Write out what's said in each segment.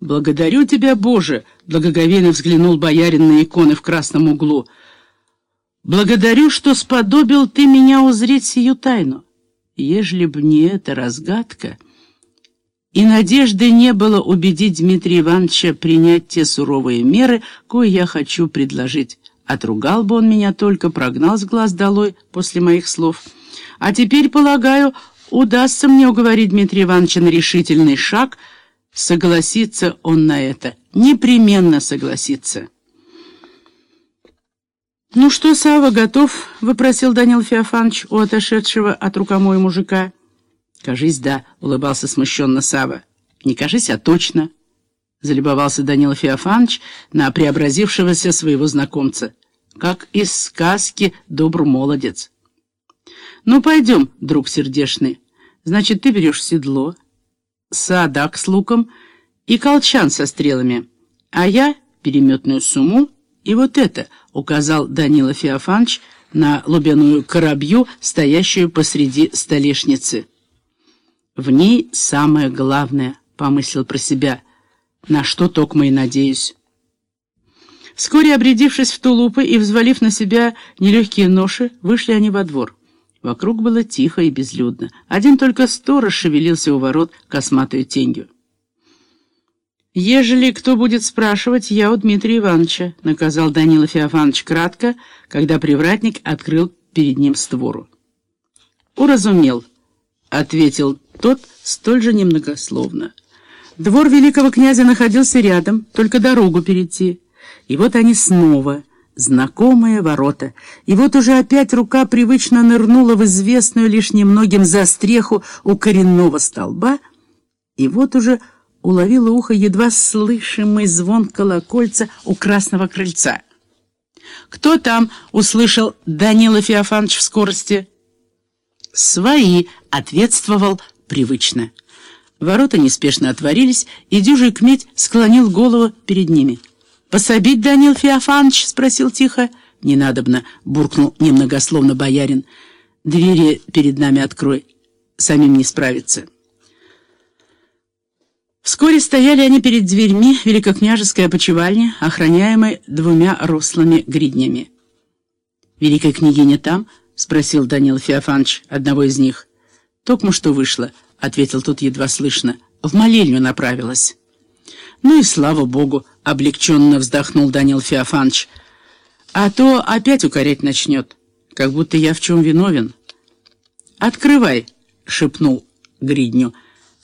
«Благодарю тебя, Боже!» — благоговейно взглянул боярин на иконы в красном углу. «Благодарю, что сподобил ты меня узреть сию тайну. Ежели б не эта разгадка...» И надежды не было убедить Дмитрия Ивановича принять те суровые меры, кое я хочу предложить. Отругал бы он меня только, прогнал с глаз долой после моих слов. А теперь, полагаю, удастся мне уговорить Дмитрия Ивановича на решительный шаг — Согласится он на это. Непременно согласится. «Ну что, Сава, готов?» — выпросил Данил Феофанович у отошедшего от рукомой мужика. «Кажись, да», — улыбался смущенно Сава. «Не кажись, а точно», — залюбовался Данил Феофанович на преобразившегося своего знакомца. «Как из сказки добрый молодец». «Ну, пойдем, друг сердешный. Значит, ты берешь седло» садак с луком и колчан со стрелами, а я — переметную сумму и вот это, — указал Данила Феофанович на лубяную коробью, стоящую посреди столешницы. «В ней самое главное», — помыслил про себя, — «на что токмо и надеюсь». Вскоре, обрядившись в тулупы и взвалив на себя нелегкие ноши, вышли они во двор. Вокруг было тихо и безлюдно. Один только сторож шевелился у ворот косматой тенью. «Ежели кто будет спрашивать, я у Дмитрия Ивановича», — наказал Данила Феофанович кратко, когда привратник открыл перед ним створу. «Уразумел», — ответил тот столь же немногословно. Двор великого князя находился рядом, только дорогу перейти. И вот они снова — Знакомые ворота. И вот уже опять рука привычно нырнула в известную лишь немногим застреху у коренного столба, и вот уже уловила ухо едва слышимый звон колокольца у красного крыльца. «Кто там?» — услышал Данила Феофанович в скорости. «Свои», — ответствовал привычно. Ворота неспешно отворились, и дюжий кметь склонил голову перед ними. «Пособить, Данил Феофанович?» — спросил тихо. «Не надобно», — буркнул немногословно боярин. «Двери перед нами открой, самим не справиться». Вскоре стояли они перед дверьми великокняжеской опочивальни, охраняемой двумя рослыми гриднями. «Великая княгиня там?» — спросил Данил Феофанович одного из них. «Токмо что вышло», — ответил тут едва слышно. «В молельню направилась». «Ну и слава богу!» — облегченно вздохнул Данил Феофанович. «А то опять укорять начнет, как будто я в чем виновен». «Открывай!» — шепнул Гридню.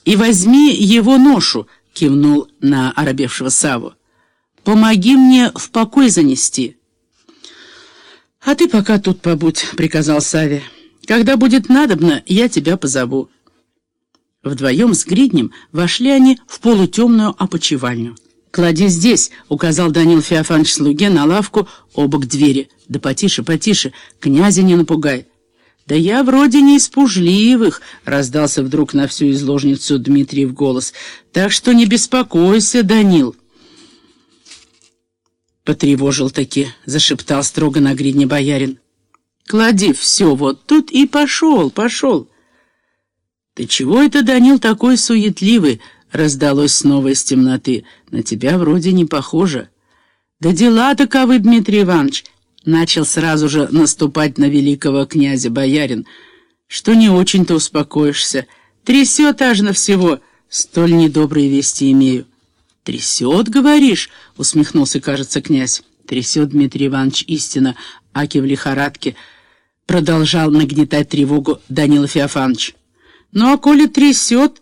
«И возьми его ношу!» — кивнул на оробевшего Саву. «Помоги мне в покой занести». «А ты пока тут побудь», — приказал Саве. «Когда будет надобно, я тебя позову». Вдвоем с Гриднем вошли они в полутемную опочивальню. «Клади здесь», — указал Данил Феофанович слуге на лавку обок двери. «Да потише, потише, князя не напугай». «Да я вроде не из пужливых», — раздался вдруг на всю изложницу Дмитриев голос. «Так что не беспокойся, Данил». «Потревожил-таки», — зашептал строго на гридне боярин. «Клади все вот тут и пошел, пошел». «Ты чего это, Данил, такой суетливый?» — раздалось снова из темноты. «На тебя вроде не похоже». «Да дела таковы, Дмитрий Иванович!» — начал сразу же наступать на великого князя боярин. «Что не очень-то успокоишься. Трясет аж на всего. Столь недобрые вести имею». «Трясет, говоришь?» — усмехнулся, кажется, князь. «Трясет, Дмитрий Иванович, истина, аки в лихорадке». Продолжал нагнетать тревогу Данила Феофанович. «Ну, а коли трясет...»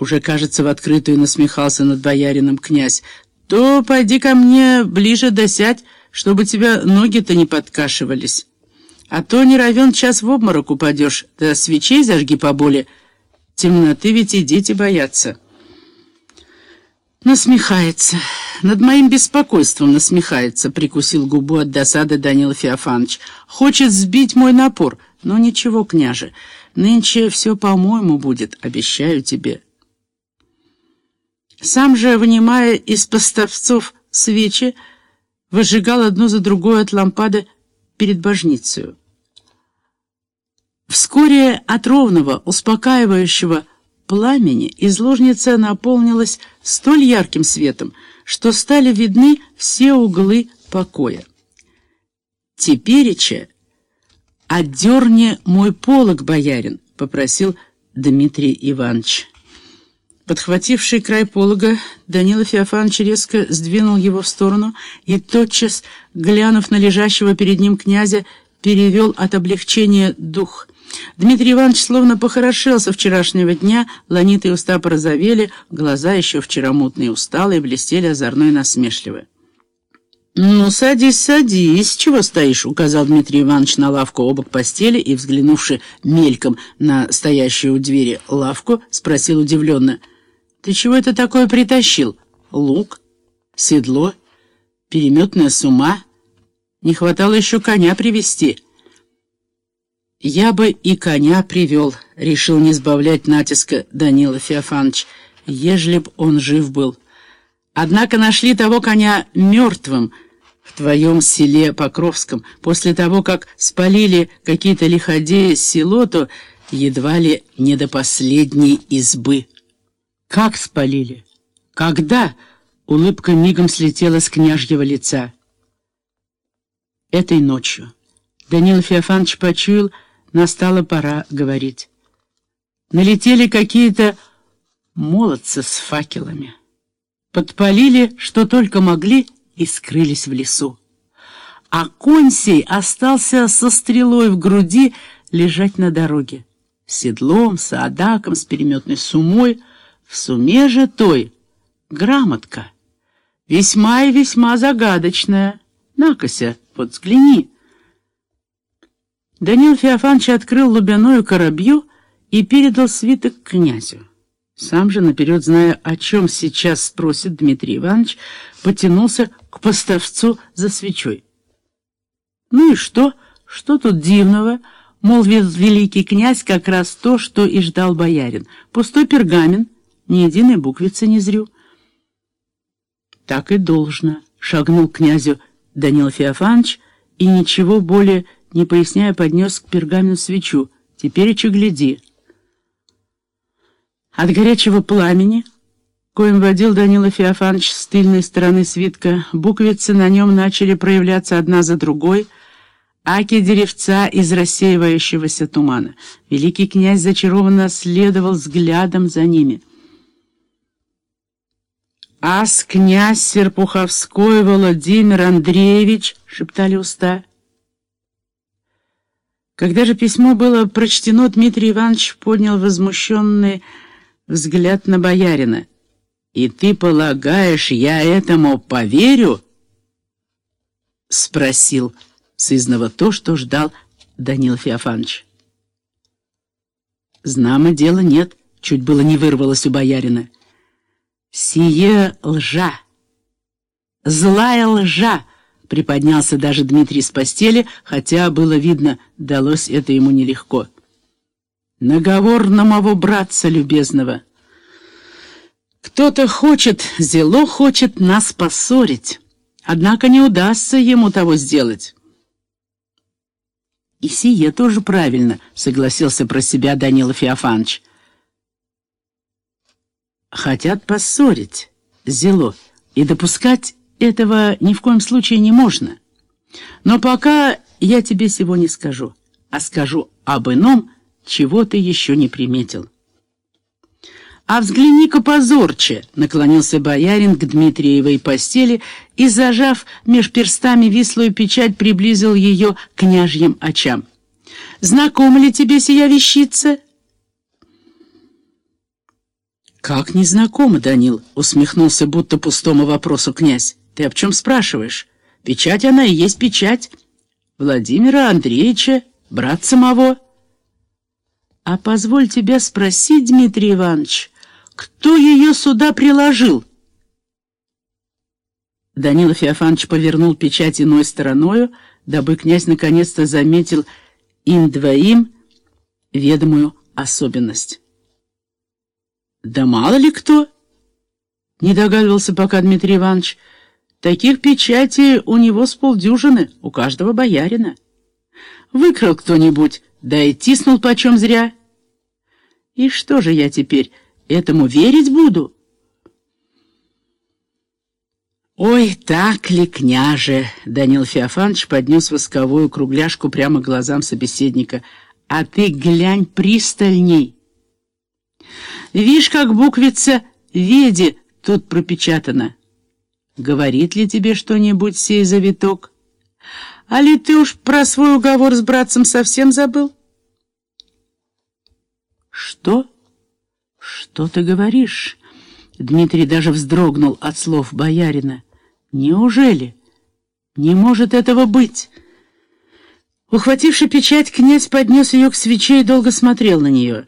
Уже, кажется, в открытую насмехался над боярином князь. «То пойди ко мне ближе досядь, чтобы тебя ноги-то не подкашивались. А то не равен час в обморок упадешь, да свечей зажги поболе. Темноты ведь и дети боятся». «Насмехается. Над моим беспокойством насмехается», — прикусил губу от досады Данила Феофанович. «Хочет сбить мой напор. Но ничего, княже». Нынче все по-моему будет, обещаю тебе. Сам же, вынимая из поставцов свечи, выжигал одну за другой от лампады перед божницей. Вскоре от ровного, успокаивающего пламени изложница наполнилась столь ярким светом, что стали видны все углы покоя. «Тепереча, отдерни мой полог, боярин», — попросил Дмитрий Иванович. Подхвативший край полога, Данила Феофанович резко сдвинул его в сторону и, тотчас, глянув на лежащего перед ним князя, перевел от облегчения дух. Дмитрий Иванович словно похорошел со вчерашнего дня, ланитые уста порозовели, глаза еще вчера мутные усталые, блестели озорно и насмешливо. «Ну, садись, садись, чего стоишь?» — указал Дмитрий Иванович на лавку обок постели и, взглянувши мельком на стоящую у двери лавку, спросил удивленно — ты чего это такое притащил? Лук? Седло? Переметная сума? Не хватало еще коня привести. Я бы и коня привел, решил не сбавлять натиска Данила Феофанович, ежели б он жив был. Однако нашли того коня мертвым в твоем селе Покровском. После того, как спалили какие-то лиходеи село, то едва ли не до последней избы. «Как спалили? Когда?» Улыбка мигом слетела с княжьего лица. Этой ночью. Данил Феофанович почуял, настала пора говорить. Налетели какие-то молодцы с факелами. Подпалили, что только могли, и скрылись в лесу. А конь остался со стрелой в груди лежать на дороге. С седлом, с адаком, с переметной сумой — в суме же той грамотка, весьма и весьма загадочная. Накося, вот взгляни. Данил Феофанович открыл лубяную коробью и передал свиток князю. Сам же, наперед зная, о чем сейчас спросит Дмитрий Иванович, потянулся к поставцу за свечой. «Ну и что? Что тут дивного?» — молвил великий князь как раз то, что и ждал боярин. «Пустой пергамент» ни единой буквицы не зрю. Так и должно, шагнул князю Данил Феофанович и, ничего более не поясняя, поднес к пергаменту свечу. Теперь и гляди. От горячего пламени, коим водил Данила Феофанович с тыльной стороны свитка, буквицы на нем начали проявляться одна за другой, аки деревца из рассеивающегося тумана. Великий князь зачарованно следовал взглядом за ними — «Ас князь Серпуховской Владимир Андреевич», — шептали уста. Когда же письмо было прочтено, Дмитрий Иванович поднял возмущенный взгляд на боярина. «И ты полагаешь, я этому поверю?» — спросил сызново то, что ждал Данил Феофанович. «Знамо дело нет», — чуть было не вырвалось у боярина. «Сие лжа! Злая лжа!» Приподнялся даже Дмитрий с постели, хотя было видно, далось это ему нелегко. «Наговор на моего братца любезного!» «Кто-то хочет, зело хочет нас поссорить, однако не удастся ему того сделать». «И сие тоже правильно», — согласился про себя Данила Феофанович хотят поссорить Зело, и допускать этого ни в коем случае не можно. Но пока я тебе всего не скажу, а скажу об ином, чего ты еще не приметил. «А взгляни-ка позорче!» — наклонился боярин к Дмитриевой постели и, зажав меж перстами вислую печать, приблизил ее к княжьим очам. «Знакома ли тебе сия вещица?» «Как незнакомо, Данил?» — усмехнулся будто пустому вопросу князь. «Ты об чем спрашиваешь? Печать она и есть печать. Владимира Андреевича, брат самого». «А позволь тебя спросить, Дмитрий Иванович, кто ее сюда приложил?» Данила Феофанович повернул печать иной стороною, дабы князь наконец-то заметил им двоим ведомую особенность. Да мало ли кто. Не догадывался пока Дмитрий Иванович. Таких печатей у него с полдюжины, у каждого боярина. Выкрал кто-нибудь, да и тиснул почем зря. И что же я теперь этому верить буду? «Ой, так ли, княже?» — Данил Феофанович поднес восковую кругляшку прямо к глазам собеседника. «А ты глянь пристальней!» «Вишь, как буквица «Веди» тут пропечатана. Говорит ли тебе что-нибудь сей завиток? А ли ты уж про свой уговор с братцем совсем забыл?» «Что? Что ты говоришь?» Дмитрий даже вздрогнул от слов боярина. Неужели? Не может этого быть. Ухвативший печать, князь поднес ее к свече и долго смотрел на нее.